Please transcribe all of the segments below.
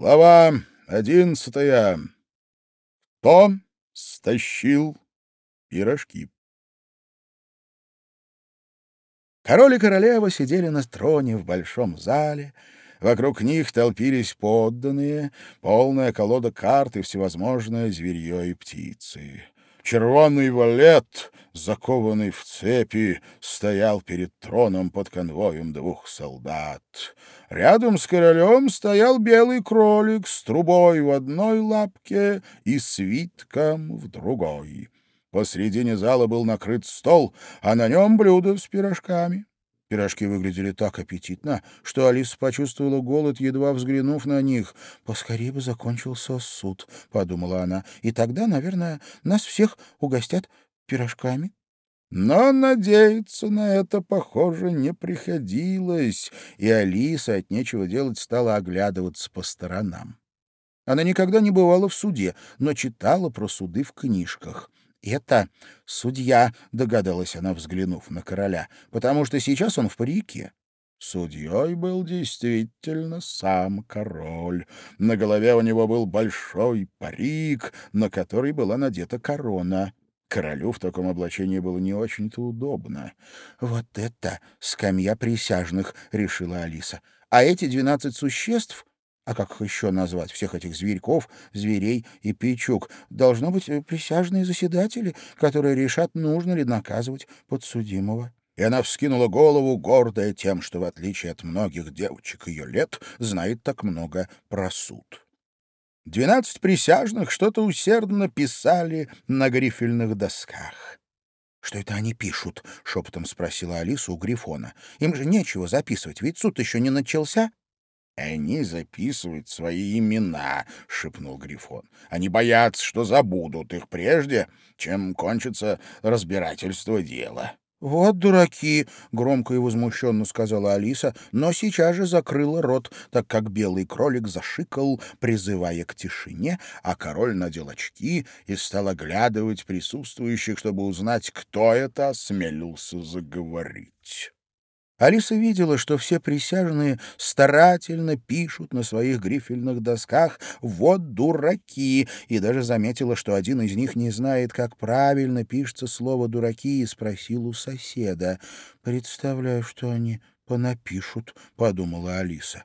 Глава одиннадцатая. Кто стащил пирожки? Король и королева сидели на троне в большом зале. Вокруг них толпились подданные, полная колода карт и всевозможное зверье и птицы. Червонный валет, закованный в цепи, стоял перед троном под конвоем двух солдат. Рядом с королем стоял белый кролик с трубой в одной лапке и свитком в другой. Посредине зала был накрыт стол, а на нем блюдо с пирожками. Пирожки выглядели так аппетитно, что Алиса почувствовала голод, едва взглянув на них. «Поскорее бы закончился суд», — подумала она, — «и тогда, наверное, нас всех угостят пирожками». Но надеяться на это, похоже, не приходилось, и Алиса от нечего делать стала оглядываться по сторонам. Она никогда не бывала в суде, но читала про суды в книжках. «Это судья», — догадалась она, взглянув на короля, «потому что сейчас он в парике». Судьей был действительно сам король. На голове у него был большой парик, на который была надета корона. Королю в таком облачении было не очень-то удобно. «Вот это скамья присяжных», — решила Алиса. «А эти двенадцать существ а как их еще назвать, всех этих зверьков, зверей и печук, должно быть э, присяжные заседатели, которые решат, нужно ли наказывать подсудимого. И она вскинула голову, гордая тем, что, в отличие от многих девочек ее лет, знает так много про суд. Двенадцать присяжных что-то усердно писали на грифельных досках. — Что это они пишут? — шепотом спросила Алиса у Грифона. — Им же нечего записывать, ведь суд еще не начался. «Они записывают свои имена», — шепнул Грифон. «Они боятся, что забудут их прежде, чем кончится разбирательство дела». «Вот дураки!» — громко и возмущенно сказала Алиса, но сейчас же закрыла рот, так как белый кролик зашикал, призывая к тишине, а король надел очки и стал оглядывать присутствующих, чтобы узнать, кто это осмелился заговорить. Алиса видела, что все присяжные старательно пишут на своих грифельных досках «Вот дураки!» и даже заметила, что один из них не знает, как правильно пишется слово «дураки» и спросил у соседа. «Представляю, что они понапишут», — подумала Алиса.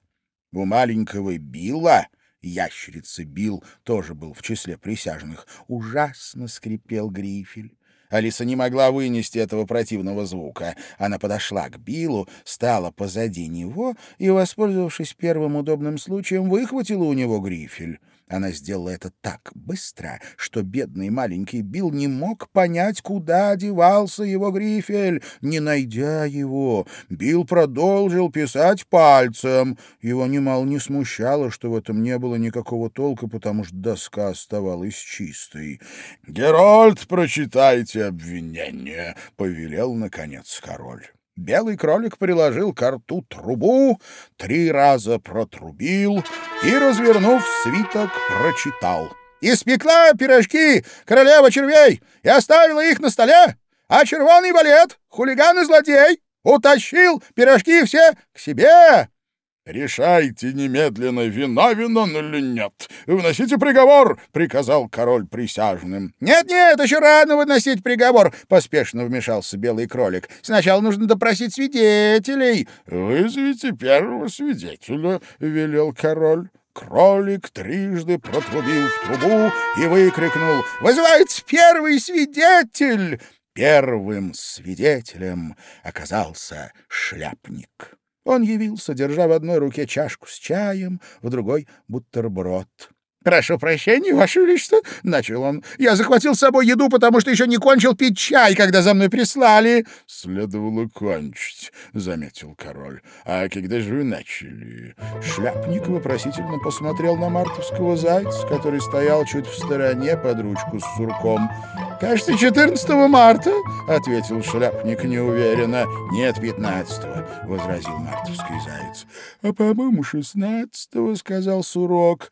У маленького Билла ящерица Билл тоже был в числе присяжных. Ужасно скрипел грифель. Алиса не могла вынести этого противного звука. Она подошла к Биллу, стала позади него и, воспользовавшись первым удобным случаем, выхватила у него грифель. Она сделала это так быстро, что бедный маленький Билл не мог понять, куда девался его грифель. Не найдя его, Билл продолжил писать пальцем. Его немало не смущало, что в этом не было никакого толка, потому что доска оставалась чистой. «Герольд, прочитайте обвинение», — повелел, наконец, король. Белый кролик приложил к рту трубу, три раза протрубил и, развернув свиток, прочитал. «Испекла пирожки королева червей и оставила их на столе, а червоный валет, хулиган и злодей, утащил пирожки все к себе, «Решайте немедленно, виновен он или нет. Вносите приговор!» — приказал король присяжным. «Нет-нет, еще рано выносить приговор!» — поспешно вмешался белый кролик. «Сначала нужно допросить свидетелей». «Вызовите первого свидетеля», — велел король. Кролик трижды протрубил в трубу и выкрикнул «Вызывается первый свидетель!» Первым свидетелем оказался шляпник. Он явился, держа в одной руке чашку с чаем, в другой — бутерброд. «Прошу прощения, Ваше Величество», — начал он. «Я захватил с собой еду, потому что еще не кончил пить чай, когда за мной прислали». «Следовало кончить», — заметил король. «А когда же вы начали?» Шляпник вопросительно посмотрел на мартовского зайца, который стоял чуть в стороне под ручку с сурком. «Кажется, 14 марта», — ответил шляпник неуверенно. «Нет, 15-го», — возразил мартовский заяц. «А, по-моему, 16-го», — сказал сурок.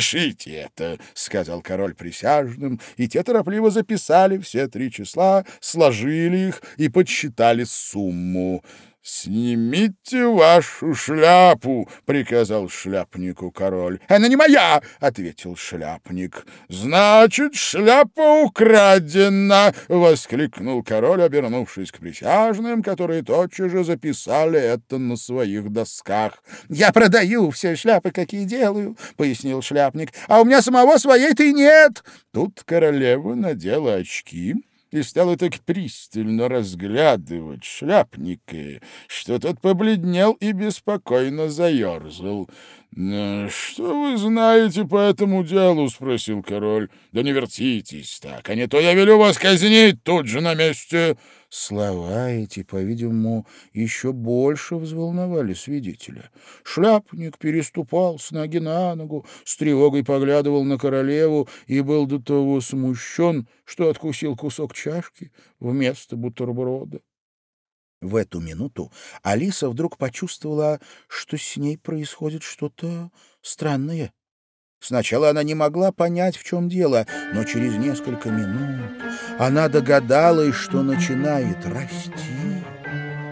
«Запишите это», — сказал король присяжным, и те торопливо записали все три числа, сложили их и подсчитали сумму. «Снимите вашу шляпу!» — приказал шляпнику король. «Она не моя!» — ответил шляпник. «Значит, шляпа украдена!» — воскликнул король, обернувшись к присяжным, которые тотчас же записали это на своих досках. «Я продаю все шляпы, какие делаю!» — пояснил шляпник. «А у меня самого своей-то и нет!» Тут королева надела очки и стала так пристально разглядывать шляпника, что тот побледнел и беспокойно заерзал. «Ну, «Что вы знаете по этому делу?» — спросил король. «Да не вертитесь так, а не то я велю вас казнить тут же на месте». Слова эти, по-видимому, еще больше взволновали свидетеля. Шляпник переступал с ноги на ногу, с тревогой поглядывал на королеву и был до того смущен, что откусил кусок чашки вместо бутерброда. В эту минуту Алиса вдруг почувствовала, что с ней происходит что-то странное. Сначала она не могла понять, в чем дело, но через несколько минут она догадалась, что начинает расти.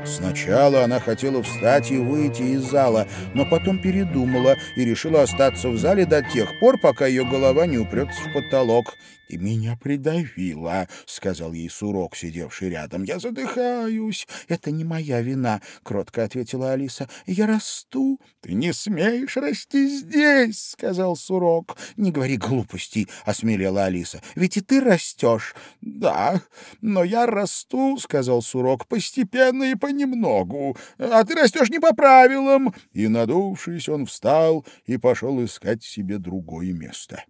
Сначала она хотела встать и выйти из зала, но потом передумала и решила остаться в зале до тех пор, пока ее голова не упрется в потолок. «Ты меня придавила», — сказал ей Сурок, сидевший рядом. «Я задыхаюсь». «Это не моя вина», — кротко ответила Алиса. «Я расту». «Ты не смеешь расти здесь», — сказал Сурок. «Не говори глупостей», — осмелела Алиса. «Ведь и ты растешь». «Да, но я расту», — сказал Сурок, — «постепенно и понемногу. А ты растешь не по правилам». И, надувшись, он встал и пошел искать себе другое место.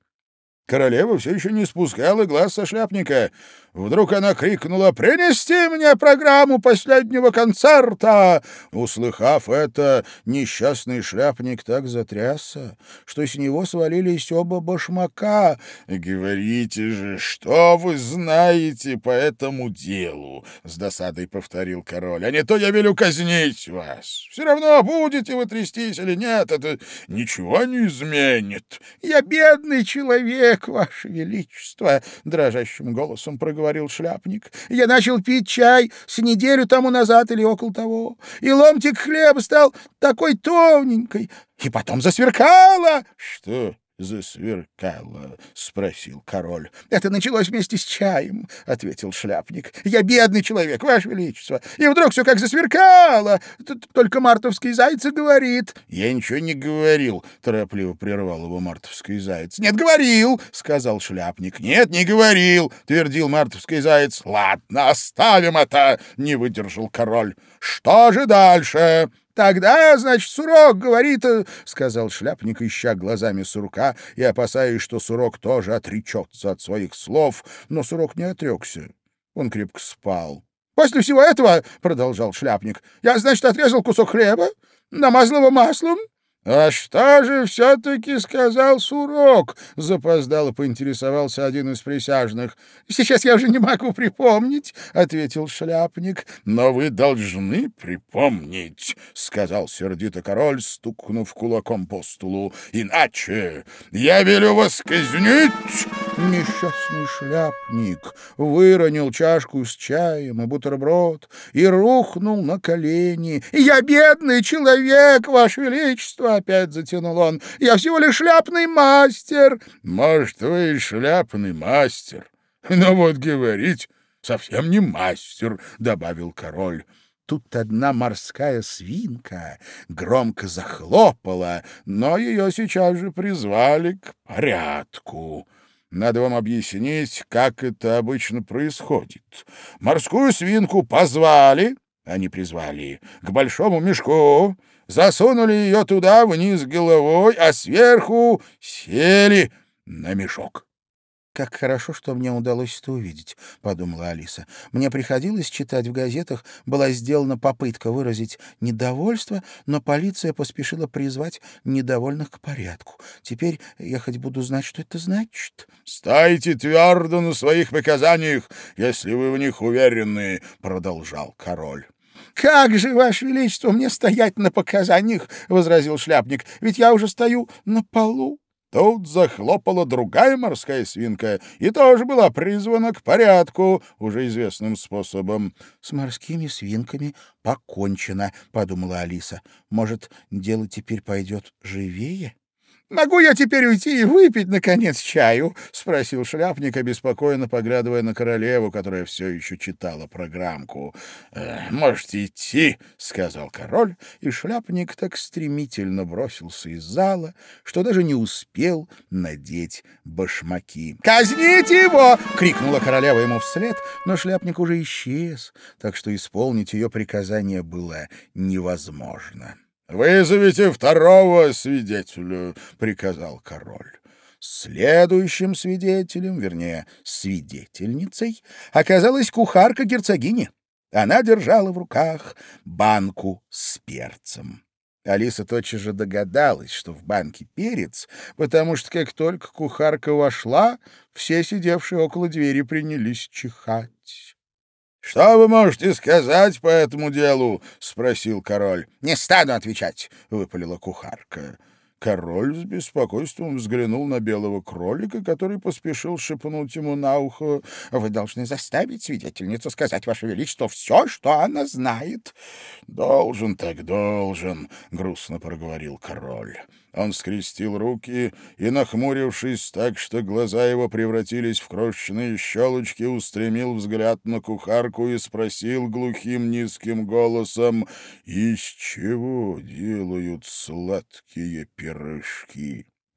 Королева все еще не спускала глаз со шляпника. Вдруг она крикнула «Принести мне программу последнего концерта!» Услыхав это, несчастный шляпник так затрясся, что с него свалились оба башмака. «Говорите же, что вы знаете по этому делу?» — с досадой повторил король. «А не то я велю казнить вас. Все равно, будете вы трястись или нет, это ничего не изменит. Я бедный человек, ваше величество!» — дрожащим голосом проговорил говорил шляпник. «Я начал пить чай с неделю тому назад или около того, и ломтик хлеба стал такой тоненькой, и потом засверкало». «Что?» Засверкало? — спросил король. — Это началось вместе с чаем, — ответил шляпник. — Я бедный человек, ваше величество. И вдруг все как засверкало. Тут только мартовский заяц говорит. — Я ничего не говорил, — торопливо прервал его мартовский заяц. — Нет, говорил, — сказал шляпник. — Нет, не говорил, — твердил мартовский заяц. — Ладно, оставим это, — не выдержал король. — Что же дальше? «Тогда, значит, Сурок говорит...» э, — сказал шляпник, ища глазами Сурка и опасаясь, что Сурок тоже отречется от своих слов. Но Сурок не отрекся. Он крепко спал. «После всего этого, — продолжал шляпник, — я, значит, отрезал кусок хлеба, намазал его маслом, «А что же все-таки сказал Сурок?» — запоздало поинтересовался один из присяжных. «Сейчас я уже не могу припомнить», — ответил шляпник. «Но вы должны припомнить», — сказал сердито король, стукнув кулаком по столу. «Иначе я велю вас казнить!» Несчастный шляпник выронил чашку с чаем и бутерброд и рухнул на колени. «Я бедный человек, ваше величество!» Опять затянул он. «Я всего лишь шляпный мастер!» «Может, вы и шляпный мастер, но вот говорить совсем не мастер», — добавил король. Тут одна морская свинка громко захлопала, но ее сейчас же призвали к порядку. Надо вам объяснить, как это обычно происходит. Морскую свинку позвали, они призвали, к большому мешку, засунули ее туда вниз головой, а сверху сели на мешок. «Как хорошо, что мне удалось это увидеть», — подумала Алиса. «Мне приходилось читать в газетах, была сделана попытка выразить недовольство, но полиция поспешила призвать недовольных к порядку. Теперь я хоть буду знать, что это значит». «Стойте твердо на своих показаниях, если вы в них уверены», — продолжал король. «Как же, Ваше Величество, мне стоять на показаниях?» — возразил шляпник. «Ведь я уже стою на полу». Тут захлопала другая морская свинка и тоже была призвана к порядку уже известным способом. — С морскими свинками покончено, — подумала Алиса. — Может, дело теперь пойдет живее? «Могу я теперь уйти и выпить, наконец, чаю?» — спросил шляпник, обеспокоенно поглядывая на королеву, которая все еще читала программку. «Э, «Можете идти», — сказал король, и шляпник так стремительно бросился из зала, что даже не успел надеть башмаки. «Казните его!» — крикнула королева ему вслед, но шляпник уже исчез, так что исполнить ее приказание было невозможно. «Вызовите второго свидетеля», — приказал король. Следующим свидетелем, вернее, свидетельницей, оказалась кухарка герцогини. Она держала в руках банку с перцем. Алиса тотчас же догадалась, что в банке перец, потому что как только кухарка вошла, все сидевшие около двери принялись чихать. «Что вы можете сказать по этому делу?» — спросил король. «Не стану отвечать», — выпалила кухарка. Король с беспокойством взглянул на белого кролика, который поспешил шепнуть ему на ухо. — Вы должны заставить свидетельницу сказать, Ваше Величество, все, что она знает. — Должен так должен, — грустно проговорил король. Он скрестил руки и, нахмурившись так, что глаза его превратились в крошечные щелочки, устремил взгляд на кухарку и спросил глухим низким голосом, «Из чего делают сладкие пирожки?»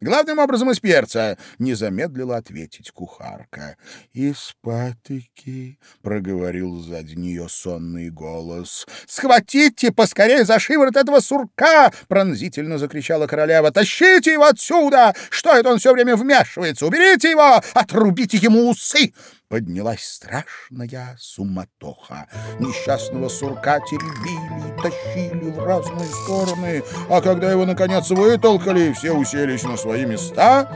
Главным образом из перца, — не замедлила ответить кухарка. — Из патоки, — проговорил сзади нее сонный голос. — Схватите поскорее за шиворот этого сурка! — пронзительно закричала королева. — Тащите его отсюда! Что это он все время вмешивается? Уберите его! Отрубите ему усы! Поднялась страшная суматоха. Несчастного сурка теребили тащили в разные стороны, а когда его, наконец, вытолкали, все уселись на свои места,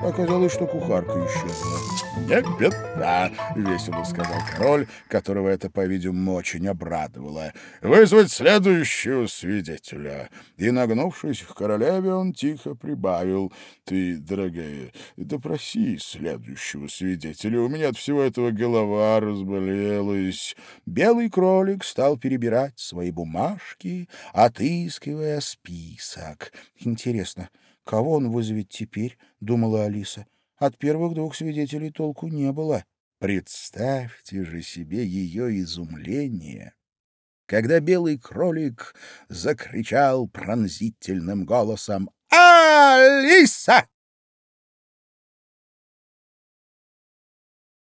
Оказалось, что кухарка исчезла. «Не беда», — весело сказал король, которого это, по-видимому, очень обрадовало. «Вызвать следующего свидетеля». И, нагнувшись к королеве, он тихо прибавил. «Ты, дорогая, допроси следующего свидетеля. У меня от всего этого голова разболелась». Белый кролик стал перебирать свои бумажки, отыскивая список. «Интересно, Кого он вызовет теперь? — думала Алиса. От первых двух свидетелей толку не было. Представьте же себе ее изумление, когда белый кролик закричал пронзительным голосом «Алиса!»